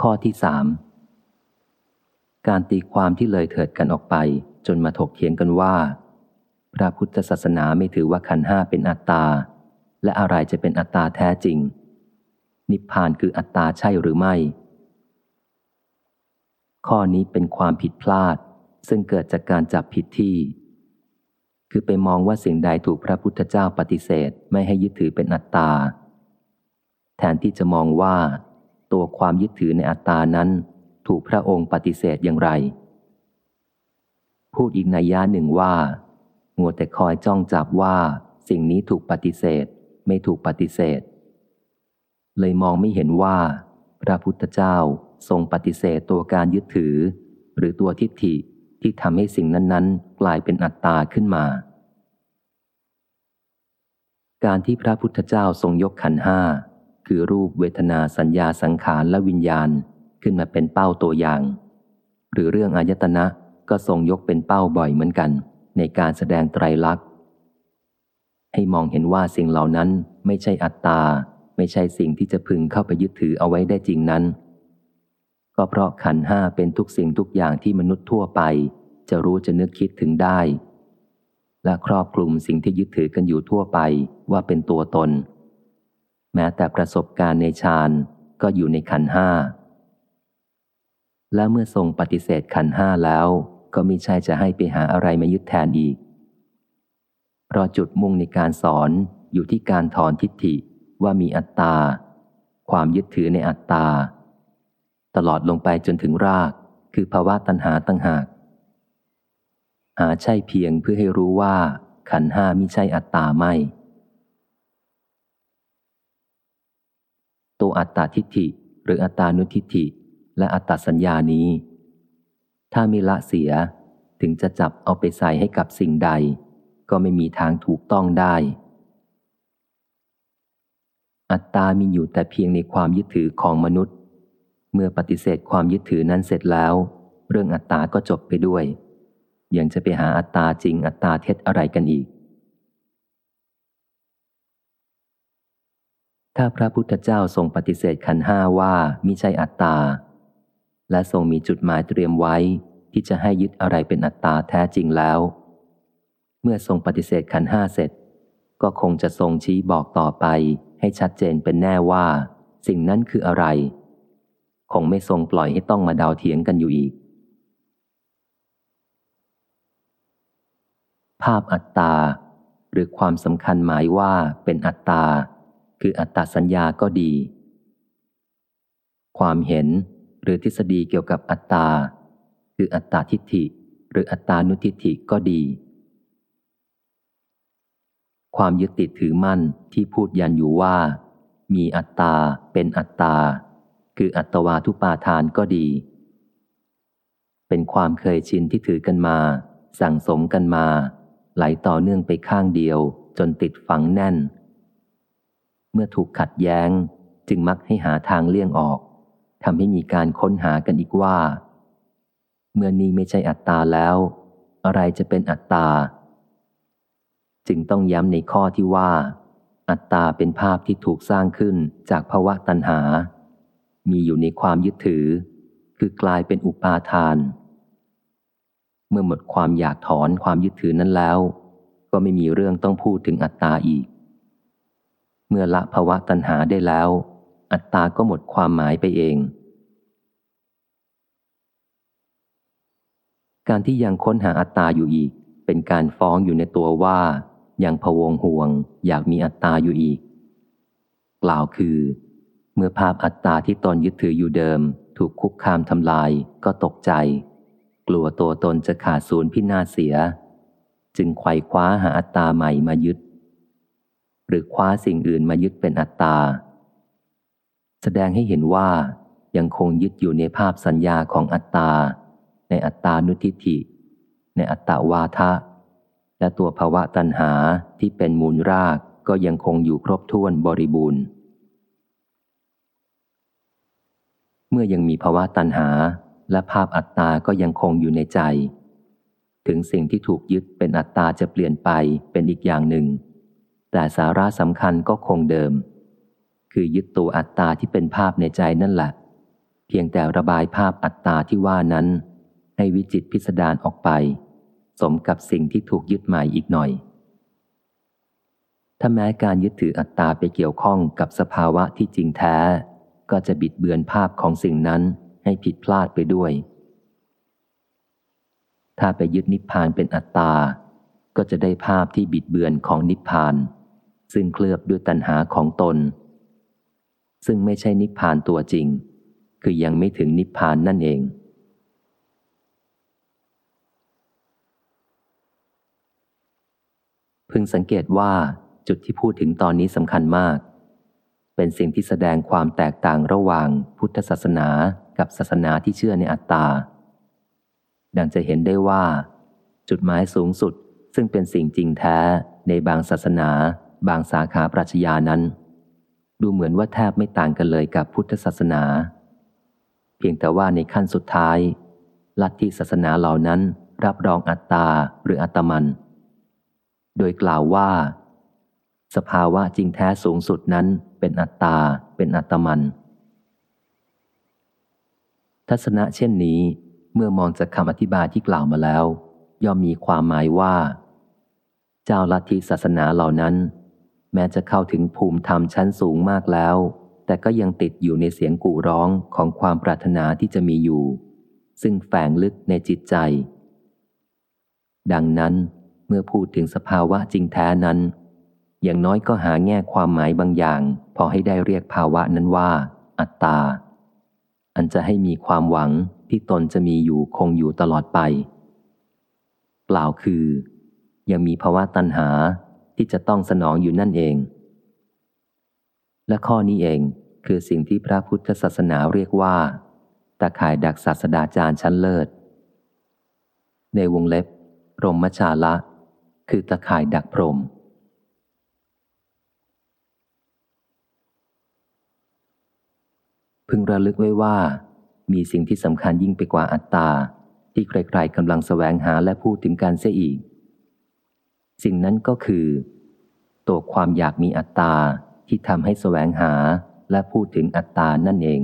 ข้อที่สามการตีความที่เลยเถิดกันออกไป จนมาถกเถียงกันว่า พระพุทธศาสนาไม่ถือว่าขันห้าเป็นอัตตา และอะไรจะเป็นอัตตาแท้จริง นิพพานคืออัตตาใช่หรือไม่ ข้อนี้เป็นความผิดพลาด ซึ่งเกิดจากการจับผิดที่ คือไปมองว่าสิ่งใดถูกพระพุทธเจ้าปฏิเสธไม่ให้ยึดถือเป็นอัตตา แทนที่จะมองว่า ตัวความยึดถือในอัตตานั้น ถูกพระองค์ปฏิเสธอย่างไร พูดอีกนัยยะหนึ่งว่างัวแต่คอยจ้องจับว่า สิ่งนี้ถูกปฏิเสธ ไม่ถูกปฏิเสธ เลยมองไม่เห็นว่า พระพุทธเจ้าทรงปฏิเสธตัวการยึดถือ หรือตัวทิฏฐิที่ทำให้สิ่งนั้นๆ กลายเป็นอัตตาขึ้นมา การที่พระพุทธเจ้าทรงยกขันห้า คือรูปเวทนาสัญญาสังขารและวิญญาณขึ้นมาเป็นเป้าตัวอย่าง หรือเรื่องอายตนะก็ทรงยกเป็นเป้าบ่อยเหมือนกัน ในการแสดงไตรลักษณ์ ให้มองเห็นว่าสิ่งเหล่านั้นไม่ใช่อัตตา ไม่ใช่สิ่งที่จะพึงเข้าไปยึดถือเอาไว้ได้จริงนั้น ก็เพราะขันห้าเป็นทุกสิ่งทุกอย่างที่มนุษย์ทั่วไป จะรู้จะนึกคิดถึงได้ และครอบคลุมสิ่งที่ยึดถือกันอยู่ทั่วไปว่าเป็นตัวตน แม้แต่ประสบการณ์ในฌานก็อยู่ในขันห้า และเมื่อทรงปฏิเสธขันห้าแล้วก็มิใช่จะให้ไปหาอะไรมายึดแทนอีก เพราะจุดมุ่งในการสอนอยู่ที่การถอนทิฏฐิว่ามีอัตตา ความยึดถือในอัตตา ตลอดลงไปจนถึงราก คือภาวะตัณหาตั้งหาก หาใช่เพียงเพื่อให้รู้ว่าขันห้ามิใช่อัตตาไม่ ตัวอัตตาทิฏฐิ หรืออัตตานุทิฏฐิ และอัตตสัญญานี้ ถ้ามีละเสียถึงจะจับเอาไปใส่ให้กับสิ่งใด ก็ไม่มีทางถูกต้องได้ อัตตามีอยู่แต่เพียงในความยึดถือของมนุษย์ เมื่อปฏิเสธความยึดถือนั้นเสร็จแล้ว เรื่องอัตตาก็จบไปด้วย ยังจะไปหาอัตตาจริงอัตตาเท็จอะไรกันอีก ถ้าพระพุทธเจ้าทรงปฏิเสธขันห้าว่ามิใช่อัตตา และทรงมีจุดหมายเตรียมไว้ที่จะให้ยึดอะไรเป็นอัตตาแท้จริงแล้ว เมื่อทรงปฏิเสธขันห้าเสร็จ ก็คงจะทรงชี้บอกต่อไป ให้ชัดเจนเป็นแน่ว่า สิ่งนั้นคืออะไร คงไม่ทรงปล่อยให้ต้องมาดาวเถียงกันอยู่อีก ภาพอัตตา หรือความสำคัญหมายว่าเป็นอัตตา คืออัตตาสัญญาก็ดี ความเห็นหรือทฤษฎีเกี่ยวกับอัตตา คืออัตตาทิฏฐิ หรืออัตตานุทิฏฐิก็ดี ความยึดติดถือมั่นที่พูดยันอยู่ว่า มีอัตตาเป็นอัตตา คืออัตวาทุปาทานก็ดี เป็นความเคยชินที่ถือกันมา สั่งสมกันมา ไหลต่อเนื่องไปข้างเดียวจนติดฝังแน่น เมื่อถูกขัดแย้งจึงมักให้หาทางเลี่ยงออกทำให้มีการค้นหากันอีกว่า เมื่อนี้ไม่ใช่อัตตาแล้ว อะไรจะเป็นอัตตา จึงต้องย้ำในข้อที่ว่า อัตตาเป็นภาพที่ถูกสร้างขึ้นจากภาวะตัณหา มีอยู่ในความยึดถือ คือกลายเป็นอุปาทาน เมื่อหมดความอยากถอนความยึดถือนั้นแล้ว ก็ไม่มีเรื่องต้องพูดถึงอัตตาอีก เมื่อละภาวะตัณหาได้แล้ว อัตตาก็หมดความหมายไปเอง การที่ยังค้นหาอัตตาอยู่อีก เป็นการฟ้องอยู่ในตัวว่ายังพวงห่วง อยากมีอัตตาอยู่อีก กล่าวคือ เมื่อภาพอัตตาที่ตนยึดถืออยู่เดิม ถูกคุกคามทำลายก็ตกใจ กลัวตัวตนจะขาดศูนย์พินาศเสีย จึงไขว่คว้าหาอัตตาใหม่มายึด หรือคว้าสิ่งอื่นมายึดเป็นอัตตา แสดงให้เห็นว่ายังคงยึดอยู่ในภาพสัญญาของอัตตา ในอัตตานุทิฏฐิ ในอัตตาวาทะ และตัวภาวะตัณหาที่เป็นมูลรากก็ยังคงอยู่ครบถ้วนบริบูรณ์ เมื่อยังมีภาวะตัณหาและภาพอัตตาก็ยังคงอยู่ในใจ ถึงสิ่งที่ถูกยึดเป็นอัตตาจะเปลี่ยนไปเป็นอีกอย่างหนึ่ง แต่สาระสำคัญก็คงเดิม คือยึดตัวอัตตาที่เป็นภาพในใจนั่นแหละ เพียงแต่ระบายภาพอัตตาที่ว่านั้น ให้วิจิตพิสดารออกไป สมกับสิ่งที่ถูกยึดหมายอีกหน่อย ถ้าแม้การยึดถืออัตตาไปเกี่ยวข้องกับสภาวะที่จริงแท้ ก็จะบิดเบือนภาพของสิ่งนั้นให้ผิดพลาดไปด้วย ถ้าไปยึดนิพพานเป็นอัตตา ก็จะได้ภาพที่บิดเบือนของนิพพาน ซึ่งเคลือบด้วยตัณหาของตน ซึ่งไม่ใช่นิพพานตัวจริง คือยังไม่ถึงนิพพานนั่นเอง พึงสังเกตว่าจุดที่พูดถึงตอนนี้สำคัญมาก เป็นสิ่งที่แสดงความแตกต่างระหว่างพุทธศาสนากับศาสนาที่เชื่อในอัตตา ดังจะเห็นได้ว่า จุดหมายสูงสุดซึ่งเป็นสิ่งจริงแท้ในบางศาสนา บางสาขาปรัชญานั้น ดูเหมือนว่าแทบไม่ต่างกันเลยกับพุทธศาสนา เพียงแต่ว่าในขั้นสุดท้าย ลัทธิศาสนาเหล่านั้นรับรองอัตตาหรืออัตมัน โดยกล่าวว่า สภาวะจริงแท้สูงสุดนั้นเป็นอัตตาเป็นอัตมัน ทัศนะเช่นนี้เมื่อมองจากคำอธิบายที่กล่าวมาแล้ว ย่อมมีความหมายว่า เจ้าลัทธิศาสนาเหล่านั้น แม้จะเข้าถึงภูมิธรรมชั้นสูงมากแล้ว แต่ก็ยังติดอยู่ในเสียงกู่ร้องของความปรารถนาที่จะมีอยู่ ซึ่งแฝงลึกในจิตใจ ดังนั้นเมื่อพูดถึงสภาวะจริงแท้นั้น อย่างน้อยก็หาแง่ความหมายบางอย่าง พอให้ได้เรียกภาวะนั้นว่า อัตตา อันจะให้มีความหวังที่ตนจะมีอยู่คงอยู่ตลอดไปกล่าวคือ ยังมีภาวะตัณหา ที่จะต้องสนองอยู่นั่นเอง และข้อนี้เองคือสิ่งที่พระพุทธศาสนาเรียกว่าตาข่ายดักศาสดาจารย์ชั้นเลิศ ในวงเล็บรมชาละ คือตะข่ายดักพรมพึงระลึกไว้ว่า มีสิ่งที่สำคัญยิ่งไปกว่าอัตตา ที่ใครๆกำลังแสวงหาและพูดถึงการเสียอีก สิ่งนั้นก็คือ ตัวความอยากมีอัตตาที่ทำให้แสวงหาและพูดถึงอัตตานั่นเอง